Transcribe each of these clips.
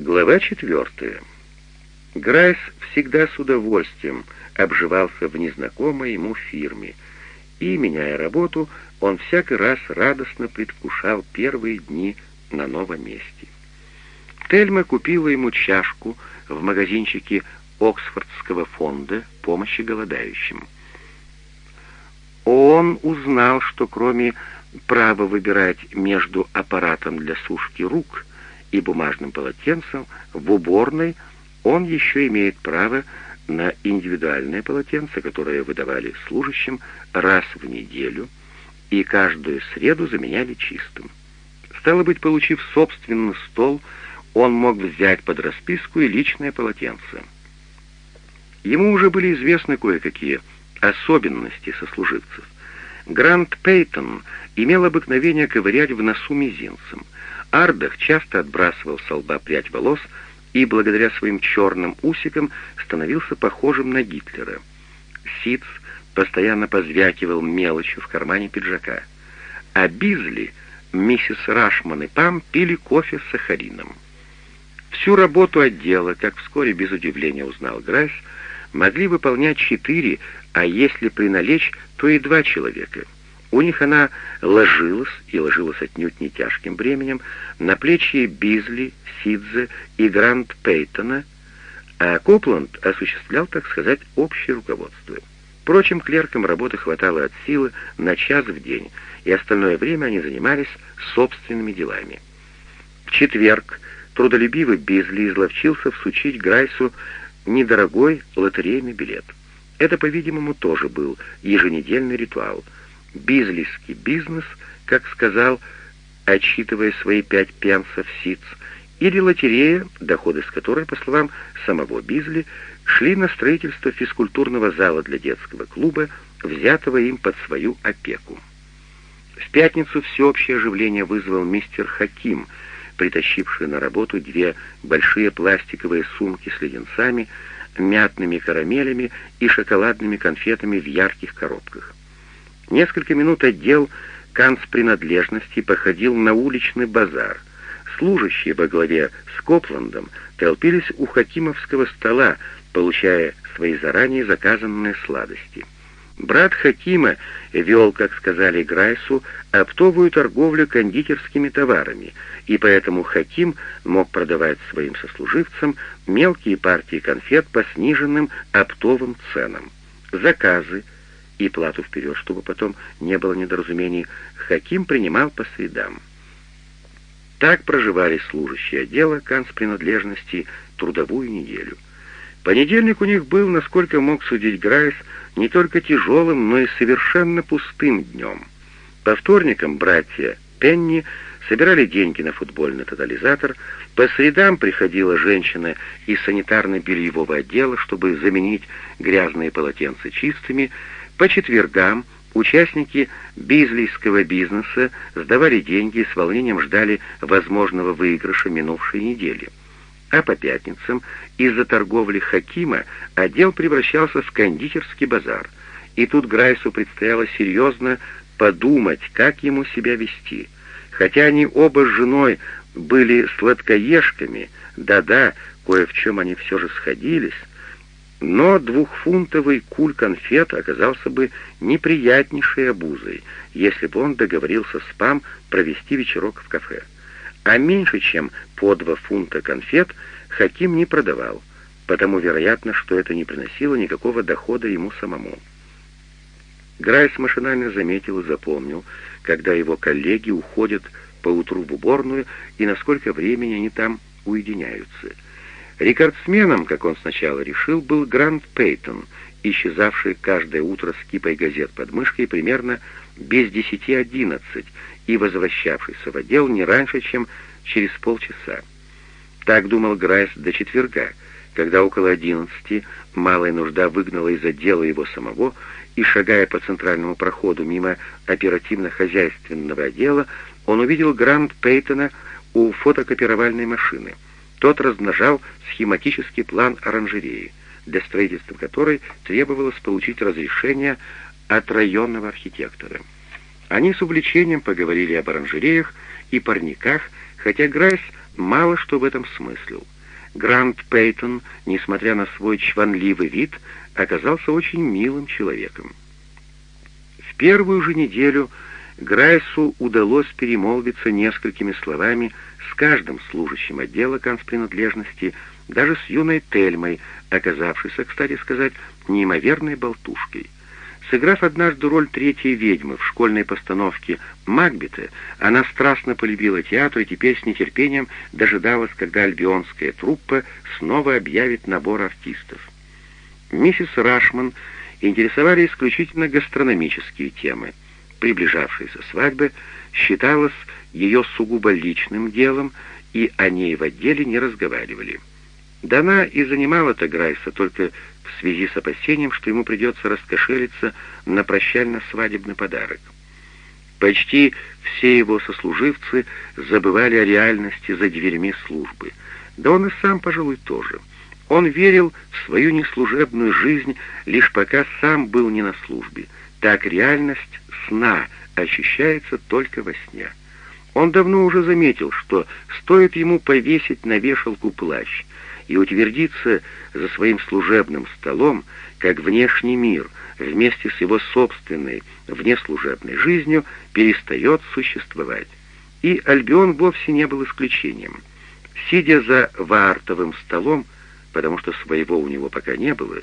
Глава четвертая. Грайс всегда с удовольствием обживался в незнакомой ему фирме, и, меняя работу, он всякий раз радостно предвкушал первые дни на новом месте. Тельма купила ему чашку в магазинчике Оксфордского фонда помощи голодающим. Он узнал, что кроме права выбирать между аппаратом для сушки рук и бумажным полотенцем, в уборной он еще имеет право на индивидуальное полотенце, которое выдавали служащим раз в неделю и каждую среду заменяли чистым. Стало быть, получив собственный стол, он мог взять под расписку и личное полотенце. Ему уже были известны кое-какие особенности сослуживцев. Грант Пейтон имел обыкновение ковырять в носу мизинцем. Ардах часто отбрасывал с лба прядь волос и благодаря своим черным усикам становился похожим на Гитлера. Сиц постоянно позвякивал мелочью в кармане пиджака. А Бизли, миссис Рашман и Пам пили кофе с сахарином. Всю работу отдела, как вскоре без удивления узнал Грайс, могли выполнять четыре, а если приналечь, то и два человека — у них она ложилась, и ложилась отнюдь не тяжким бременем, на плечи Бизли, Сидзе и Грант Пейтона, а Копланд осуществлял, так сказать, общее руководство. Впрочем, клеркам работы хватало от силы на час в день, и остальное время они занимались собственными делами. В четверг трудолюбивый Бизли изловчился всучить Грайсу недорогой лотерейный билет. Это, по-видимому, тоже был еженедельный ритуал — Бизлиский бизнес, как сказал, отсчитывая свои пять пенсов СИЦ, или лотерея, доходы с которой, по словам самого Бизли, шли на строительство физкультурного зала для детского клуба, взятого им под свою опеку. В пятницу всеобщее оживление вызвал мистер Хаким, притащивший на работу две большие пластиковые сумки с леденцами, мятными карамелями и шоколадными конфетами в ярких коробках. Несколько минут отдел канцпринадлежностей походил на уличный базар. Служащие во главе с Копландом толпились у Хакимовского стола, получая свои заранее заказанные сладости. Брат Хакима вел, как сказали Грайсу, оптовую торговлю кондитерскими товарами, и поэтому Хаким мог продавать своим сослуживцам мелкие партии конфет по сниженным оптовым ценам. Заказы, и плату вперед, чтобы потом не было недоразумений, Хаким принимал по средам. Так проживали служащие отдела канцпринадлежности трудовую неделю. Понедельник у них был, насколько мог судить Грайс, не только тяжелым, но и совершенно пустым днем. По вторникам братья Пенни собирали деньги на футбольный тотализатор, по средам приходила женщина из санитарно-бельевого отдела, чтобы заменить грязные полотенца чистыми, по четвергам участники бизлийского бизнеса сдавали деньги и с волнением ждали возможного выигрыша минувшей недели. А по пятницам из-за торговли Хакима отдел превращался в кондитерский базар, и тут Грайсу предстояло серьезно подумать, как ему себя вести. Хотя они оба с женой были сладкоежками, да-да, кое в чем они все же сходились, но двухфунтовый куль конфет оказался бы неприятнейшей обузой, если бы он договорился с Пам провести вечерок в кафе. А меньше, чем по два фунта конфет, Хаким не продавал, потому вероятно, что это не приносило никакого дохода ему самому. Грайс машинально заметил и запомнил, когда его коллеги уходят поутру в уборную и на сколько времени они там уединяются — Рекордсменом, как он сначала решил, был Грант Пейтон, исчезавший каждое утро с кипой газет под мышкой примерно без десяти одиннадцать и возвращавшийся в отдел не раньше, чем через полчаса. Так думал Грайс до четверга, когда около одиннадцати малая нужда выгнала из отдела его самого, и, шагая по центральному проходу мимо оперативно-хозяйственного отдела, он увидел Грант Пейтона у фотокопировальной машины — тот размножал схематический план оранжереи, для строительства которой требовалось получить разрешение от районного архитектора. Они с увлечением поговорили об оранжереях и парниках, хотя Грайс мало что в этом смыслил. Грант Пейтон, несмотря на свой чванливый вид, оказался очень милым человеком. В первую же неделю Грайсу удалось перемолвиться несколькими словами с каждым служащим отдела конспринадлежности, даже с юной Тельмой, оказавшейся, кстати сказать, неимоверной болтушкой. Сыграв однажды роль третьей ведьмы в школьной постановке «Макбета», она страстно полюбила театр и теперь с нетерпением дожидалась, когда альбионская труппа снова объявит набор артистов. Миссис Рашман интересовали исключительно гастрономические темы. Приближавшаяся свадьба считалась ее сугубо личным делом, и о ней в отделе не разговаривали. Да она и занимала-то Грайса только в связи с опасением, что ему придется раскошелиться на прощально-свадебный подарок. Почти все его сослуживцы забывали о реальности за дверьми службы. Да он и сам, пожалуй, тоже. Он верил в свою неслужебную жизнь, лишь пока сам был не на службе. Так реальность сна ощущается только во сне. Он давно уже заметил, что стоит ему повесить на вешалку плащ и утвердиться за своим служебным столом, как внешний мир вместе с его собственной внеслужебной жизнью перестает существовать. И Альбион вовсе не был исключением. Сидя за вартовым столом, потому что своего у него пока не было,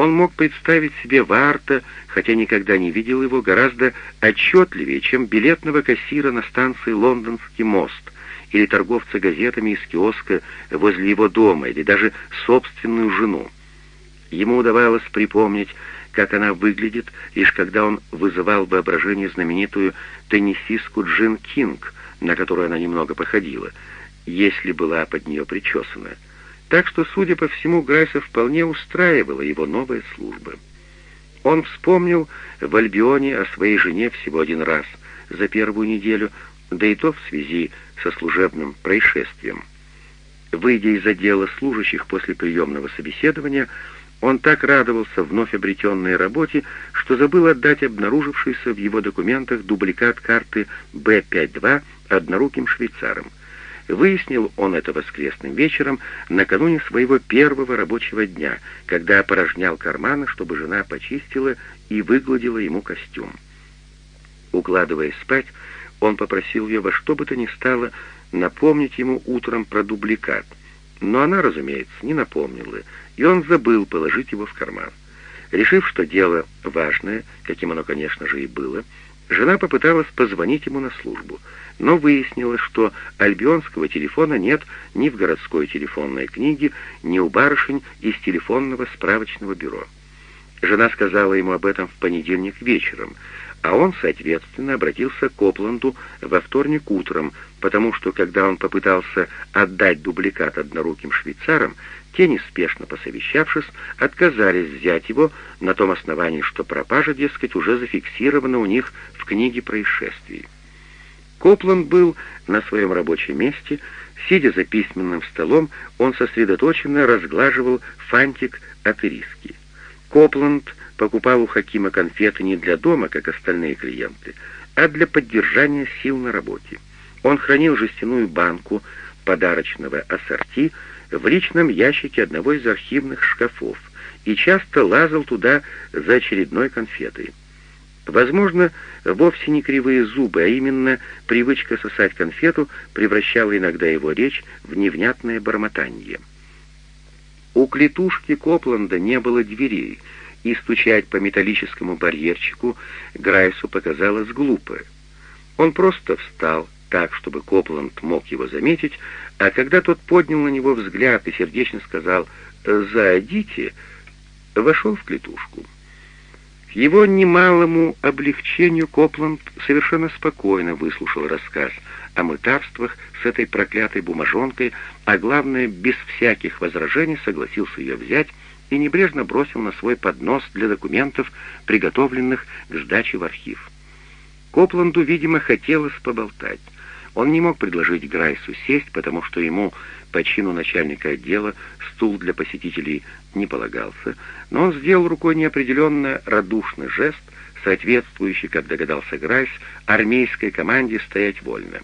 он мог представить себе Варта, хотя никогда не видел его, гораздо отчетливее, чем билетного кассира на станции «Лондонский мост», или торговца газетами из киоска возле его дома, или даже собственную жену. Ему удавалось припомнить, как она выглядит, лишь когда он вызывал воображение знаменитую теннисистку Джин Кинг, на которую она немного походила, если была под нее причесана. Так что, судя по всему, Грайса вполне устраивала его новая служба. Он вспомнил в Альбионе о своей жене всего один раз за первую неделю, да и то в связи со служебным происшествием. Выйдя из отдела служащих после приемного собеседования, он так радовался вновь обретенной работе, что забыл отдать обнаружившийся в его документах дубликат карты Б-52 одноруким швейцарам. Выяснил он это воскресным вечером, накануне своего первого рабочего дня, когда опорожнял карманы, чтобы жена почистила и выгладила ему костюм. Укладываясь спать, он попросил ее во что бы то ни стало напомнить ему утром про дубликат. Но она, разумеется, не напомнила, и он забыл положить его в карман. Решив, что дело важное, каким оно, конечно же, и было, жена попыталась позвонить ему на службу — но выяснилось, что альбионского телефона нет ни в городской телефонной книге, ни у барышень из телефонного справочного бюро. Жена сказала ему об этом в понедельник вечером, а он, соответственно, обратился к Копланду во вторник утром, потому что, когда он попытался отдать дубликат одноруким швейцарам, те, неспешно посовещавшись, отказались взять его на том основании, что пропажа, дескать, уже зафиксирована у них в книге происшествий. Копланд был на своем рабочем месте. Сидя за письменным столом, он сосредоточенно разглаживал фантик от ириски. Копланд покупал у Хакима конфеты не для дома, как остальные клиенты, а для поддержания сил на работе. Он хранил жестяную банку подарочного ассорти в личном ящике одного из архивных шкафов и часто лазал туда за очередной конфетой. Возможно, вовсе не кривые зубы, а именно привычка сосать конфету превращала иногда его речь в невнятное бормотанье. У клетушки Копланда не было дверей, и стучать по металлическому барьерчику Грайсу показалось глупо. Он просто встал так, чтобы Копланд мог его заметить, а когда тот поднял на него взгляд и сердечно сказал «Зайдите», вошел в клетушку. К его немалому облегчению Копланд совершенно спокойно выслушал рассказ о мытарствах с этой проклятой бумажонкой, а главное, без всяких возражений согласился ее взять и небрежно бросил на свой поднос для документов, приготовленных к сдаче в архив. Копланду, видимо, хотелось поболтать. Он не мог предложить Грайсу сесть, потому что ему по чину начальника отдела стул для посетителей не полагался, но он сделал рукой неопределенно радушный жест, соответствующий, как догадался Грайс, армейской команде стоять вольно.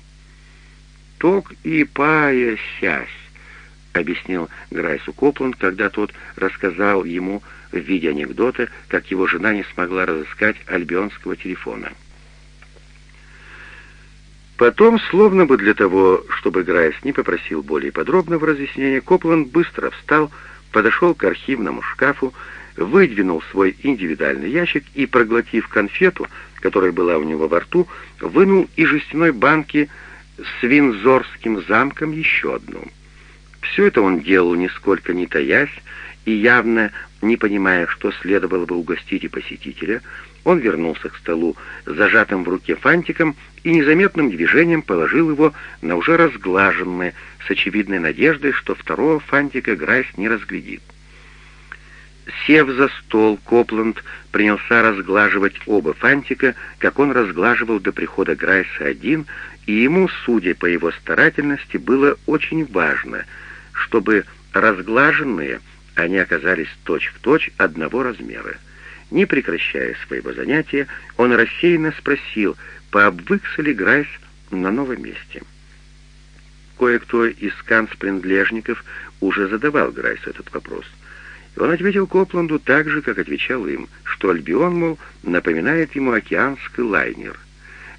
ток и пая сясь», — объяснил Грайсу Копланд, когда тот рассказал ему в виде анекдота, как его жена не смогла разыскать альбионского телефона. Потом, словно бы для того, чтобы Грайс не попросил более подробного разъяснения, Копланд быстро встал, подошел к архивному шкафу, выдвинул свой индивидуальный ящик и, проглотив конфету, которая была у него во рту, вынул из жестяной банки с Винзорским замком еще одну. Все это он делал нисколько не таясь, и явно не понимая, что следовало бы угостить и посетителя, он вернулся к столу с зажатым в руке фантиком и незаметным движением положил его на уже разглаженное, с очевидной надеждой, что второго фантика Грайс не разглядит. Сев за стол, Копланд принялся разглаживать оба фантика, как он разглаживал до прихода Грайса один, и ему, судя по его старательности, было очень важно, чтобы разглаженные они оказались точь-в-точь точь одного размера. Не прекращая своего занятия, он рассеянно спросил, пообвыкся ли Грайс на новом месте. Кое-кто из канцпринадлежников уже задавал Грайсу этот вопрос. И он ответил Копланду так же, как отвечал им, что Альбион, мол, напоминает ему океанский лайнер.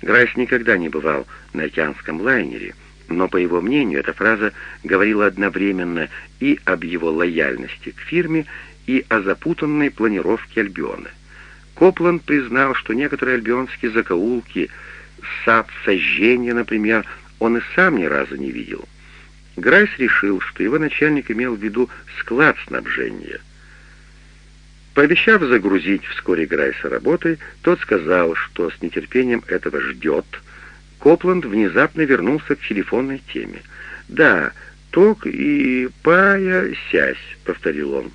Грайс никогда не бывал на океанском лайнере, но, по его мнению, эта фраза говорила одновременно и об его лояльности к фирме, и о запутанной планировке Альбиона. Копланд признал, что некоторые альбионские закоулки, сад сожжения, например, он и сам ни разу не видел. Грайс решил, что его начальник имел в виду склад снабжения. Пообещав загрузить вскоре Грайса работой, тот сказал, что с нетерпением этого ждет. Копланд внезапно вернулся к телефонной теме. «Да, ток и пая сясь», — повторил он.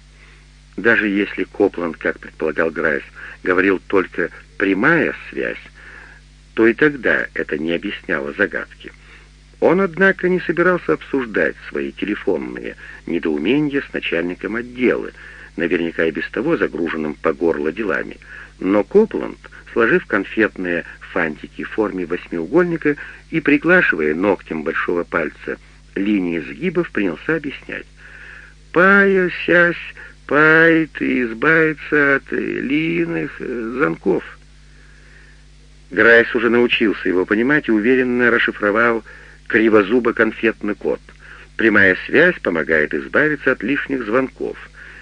Даже если Копланд, как предполагал Грайс, говорил только «прямая связь», то и тогда это не объясняло загадки. Он, однако, не собирался обсуждать свои телефонные недоумения с начальником отдела, наверняка и без того загруженным по горло делами. Но Копланд, сложив конфетные фантики в форме восьмиугольника и приглашивая ногтем большого пальца линии сгибов, принялся объяснять. «Пая, сясь, пает и избавиться от лийных э, замков. Грайс уже научился его понимать и уверенно расшифровал кривозубо-конфетный код. Прямая связь помогает избавиться от лишних звонков,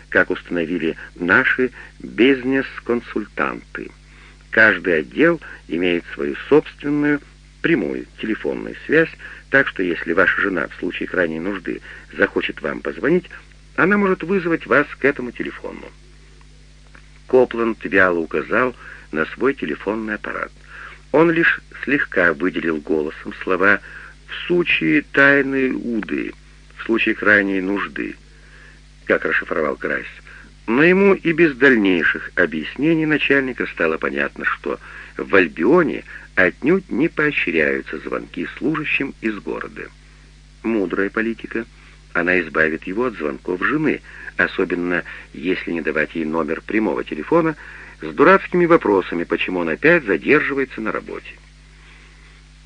как установили наши бизнес-консультанты. Каждый отдел имеет свою собственную прямую телефонную связь, так что если ваша жена в случае крайней нужды захочет вам позвонить, она может вызвать вас к этому телефону. Копланд вяло указал на свой телефонный аппарат. Он лишь слегка выделил голосом слова «в случае тайной уды», «в случае крайней нужды», как расшифровал Крайс. Но ему и без дальнейших объяснений начальника стало понятно, что в Альбионе отнюдь не поощряются звонки служащим из города. Мудрая политика — она избавит его от звонков жены, особенно если не давать ей номер прямого телефона, с дурацкими вопросами, почему он опять задерживается на работе.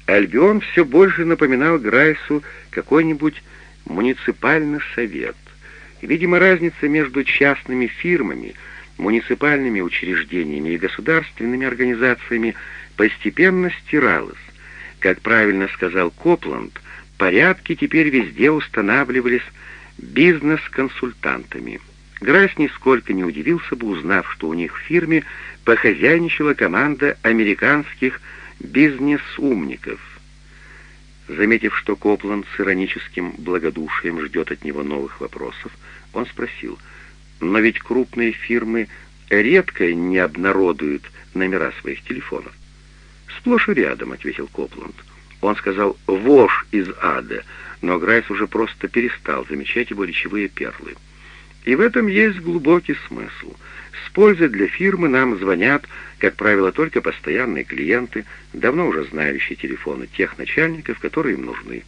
Альбион все больше напоминал Грайсу какой-нибудь муниципальный совет. видимо, разница между частными фирмами, муниципальными учреждениями и государственными организациями постепенно стиралась. Как правильно сказал Копланд, Порядки теперь везде устанавливались бизнес-консультантами. Грайс нисколько не удивился бы, узнав, что у них в фирме похозяйничала команда американских бизнес-умников. Заметив, что Копланд с ироническим благодушием ждет от него новых вопросов, он спросил, «Но ведь крупные фирмы редко не обнародуют номера своих телефонов». «Сплошь и рядом», — ответил Копланд. Он сказал «вошь из ада», но Грайс уже просто перестал замечать его речевые перлы. И в этом есть глубокий смысл. С пользой для фирмы нам звонят, как правило, только постоянные клиенты, давно уже знающие телефоны тех начальников, которые им нужны.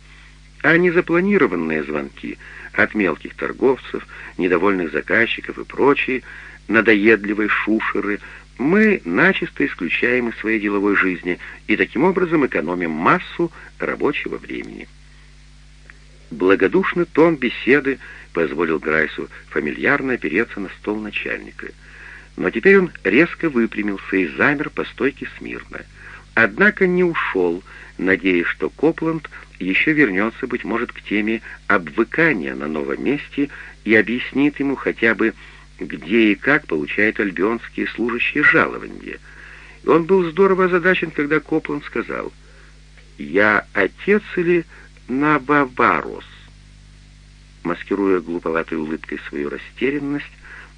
А незапланированные звонки от мелких торговцев, недовольных заказчиков и прочие, надоедливые шушеры мы начисто исключаем из своей деловой жизни и таким образом экономим массу рабочего времени. Благодушный тон беседы позволил Грайсу фамильярно опереться на стол начальника. Но теперь он резко выпрямился и замер по стойке смирно. Однако не ушел, надеясь, что Копланд еще вернется, быть может, к теме обвыкания на новом месте и объяснит ему хотя бы, где и как получают альбионские служащие жалования. И он был здорово озадачен, когда Копланд сказал, «Я отец или Набаварос?» Маскируя глуповатой улыбкой свою растерянность,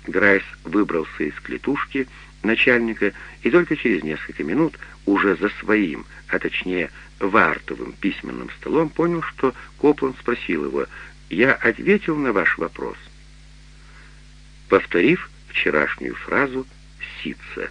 Грайс выбрался из клетушки начальника и только через несколько минут уже за своим, а точнее вартовым письменным столом понял, что Копланд спросил его «Я ответил на ваш вопрос?» Повторив вчерашнюю фразу «сица».